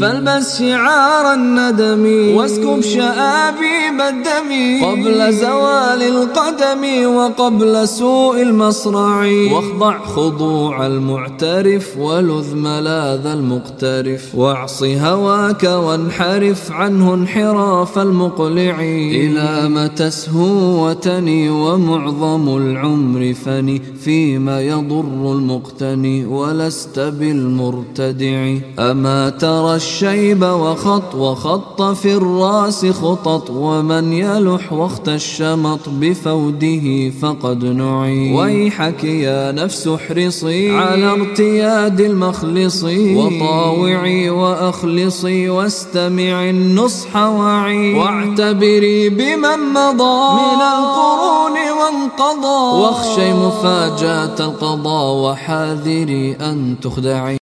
فالبس شعار الندم. واسكب شآبيب الدم. قبل زوال القدم وقبل سوء المصرع. واخضع خضوع المعترف ولذ ملاذ المقترف. واعص هواك وانحرف عنه انحراف المقلع. إلى ما تسهو وتني ومعظم العمر فني. فيما يضر المقتني ولست بالمرتدع. أما ترى الشيب وخط وخط في الراس خطط ومن يلح وقت الشمط بفوده فقد نعي. ويحك يا نفس احرصي على ارتياد المخلص. وطاوعي وأخلصي واستمع النصح وعي. واعتبري بمن مضى من القرون وانقضى. واخشي مفاجأة القضاء وحاذري أن تخدعي.